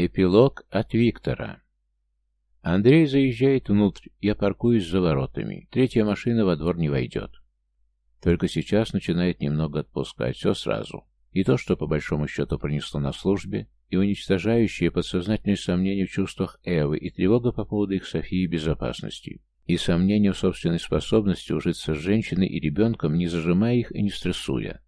Эпилог от Виктора. Андрей заезжает внутрь, я паркуюсь за воротами. Третья машина во двор не войдет. Только сейчас начинает немного отпускать, все сразу. И то, что по большому счету принесло на службе, и уничтожающие подсознательные сомнения в чувствах Эвы, и тревога по поводу их Софии безопасности, и сомнения в собственной способности ужиться с женщиной и ребенком, не зажимая их и не стрессуя.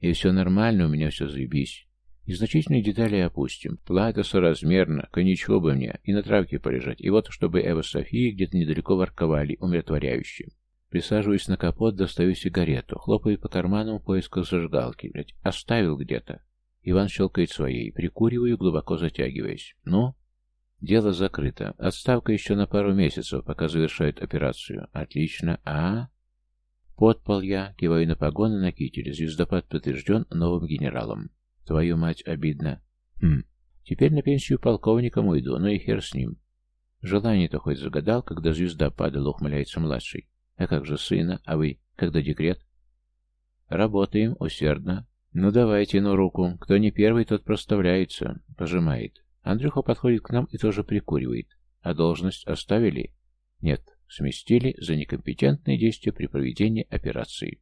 И все нормально, у меня все заебись. Незначительные детали опустим. Плата соразмерна, коньячку бы мне, и на травке полежать. И вот, чтобы Эва с Софией где-то недалеко ворковали, умиротворяюще. Присаживаюсь на капот, достаю сигарету, хлопаю по карманам в поисках зажигалки. Блять, оставил где-то. Иван щелкает своей, прикуриваю, глубоко затягиваясь. Ну? Дело закрыто. Отставка еще на пару месяцев, пока завершают операцию. Отлично. А? Подпал я, киваю на погоны на кителе. Звездопад подтвержден новым генералом. Твою мать, обидно. Хм, теперь на пенсию полковником уйду, но и хер с ним. Желание-то хоть загадал, когда звезда падала, ухмыляется младший. А как же сына? А вы, когда декрет? Работаем усердно. Ну давайте, ну руку. Кто не первый, тот проставляется. Пожимает. Андрюха подходит к нам и тоже прикуривает. А должность оставили? Нет, сместили за некомпетентные действия при проведении операции.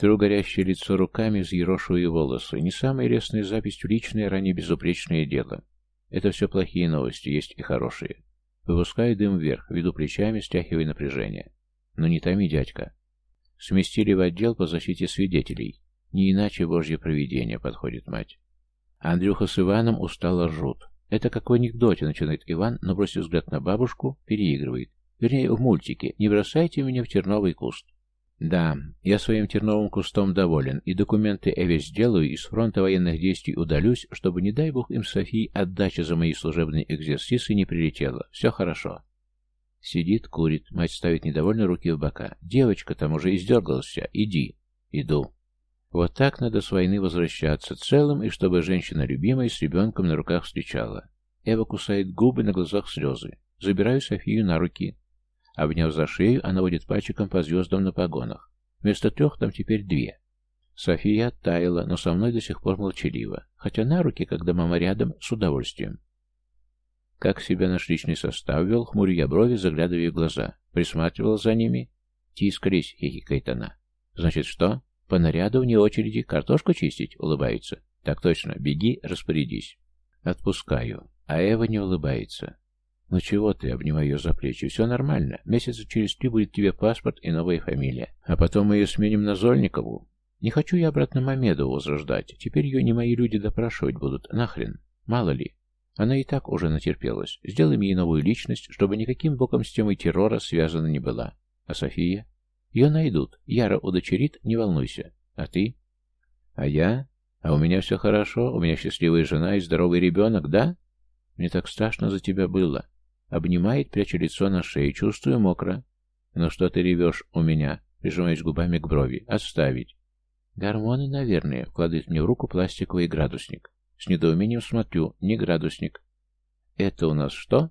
Тру горящее лицо руками, взъерошиваю волосы. Не самая лестная запись в личное, ранее безупречное дело. Это все плохие новости, есть и хорошие. Выпускаю дым вверх, веду плечами, стягивая напряжение. Но не томи, дядька. Сместили в отдел по защите свидетелей. Не иначе божье провидение, подходит мать. Андрюха с Иваном устало ржут. Это как в анекдоте, начинает Иван, но бросив взгляд на бабушку, переигрывает. Вернее, в мультике «Не бросайте меня в терновый куст». Да, я своим терновым кустом доволен, и документы Эве сделаю, и с фронта военных действий удалюсь, чтобы, не дай бог им Софии, отдача за мои служебные экзерсисы не прилетела. Все хорошо. Сидит, курит, мать ставит недовольно руки в бока. Девочка там уже издергалась вся. Иди. Иду. Вот так надо с войны возвращаться целым, и чтобы женщина любимая с ребенком на руках встречала. Эва кусает губы, на глазах слезы. Забираю Софию на руки. Обняв за шею, она водит пальчиком по звездам на погонах. Вместо трех там теперь две. София оттаяла, но со мной до сих пор молчалива, хотя на руки, когда мама рядом, с удовольствием. Как себя наш личный состав вел, хмурю я брови, заглядывая в глаза. Присматривал за ними. Тискались, хихикает она. Значит, что? По наряду вне очереди картошку чистить? Улыбается. Так точно, беги, распорядись. Отпускаю. А Эва не улыбается. «Ну чего ты?» — обнимаю ее за плечи. «Все нормально. Месяца через три будет тебе паспорт и новая фамилия. А потом мы ее сменим на Зольникову. Не хочу я обратно Мамедову возрождать. Теперь ее не мои люди допрашивать будут. Нахрен. Мало ли. Она и так уже натерпелась. Сделаем ей новую личность, чтобы никаким боком с темой террора связана не была. А София? Ее найдут. Яра удочерит, не волнуйся. А ты? А я? А у меня все хорошо. У меня счастливая жена и здоровый ребенок, да? Мне так страшно за тебя было. Обнимает, пряча лицо на шее. Чувствую мокро. «Ну что ты ревешь у меня?» Прижимаясь губами к брови. «Отставить». «Гормоны, наверное», — вкладывает мне в руку пластиковый градусник. С недоумением смотрю. Не градусник. «Это у нас что?»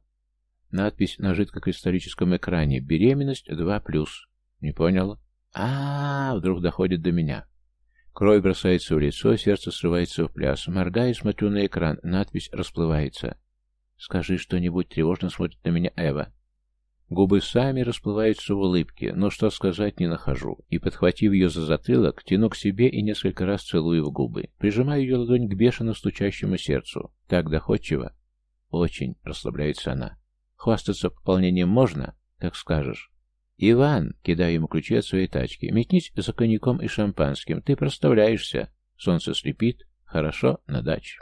Надпись на жидкокристаллическом экране. «Беременность 2+.» «Не понял?» -а, -а Вдруг доходит до меня. Кровь бросается в лицо, сердце срывается в пляс. Моргаю, смотрю на экран. Надпись расплывается. «Скажи что-нибудь», — тревожно смотрит на меня Эва. Губы сами расплываются в улыбке, но что сказать не нахожу. И, подхватив ее за затылок, тяну к себе и несколько раз целую в губы. Прижимаю ее ладонь к бешено стучащему сердцу. Так доходчиво. Очень, расслабляется она. Хвастаться пополнением можно? Как скажешь. «Иван!» — кидаю ему ключи от своей тачки. «Метнись за коньяком и шампанским. Ты проставляешься. Солнце слепит. Хорошо на даче».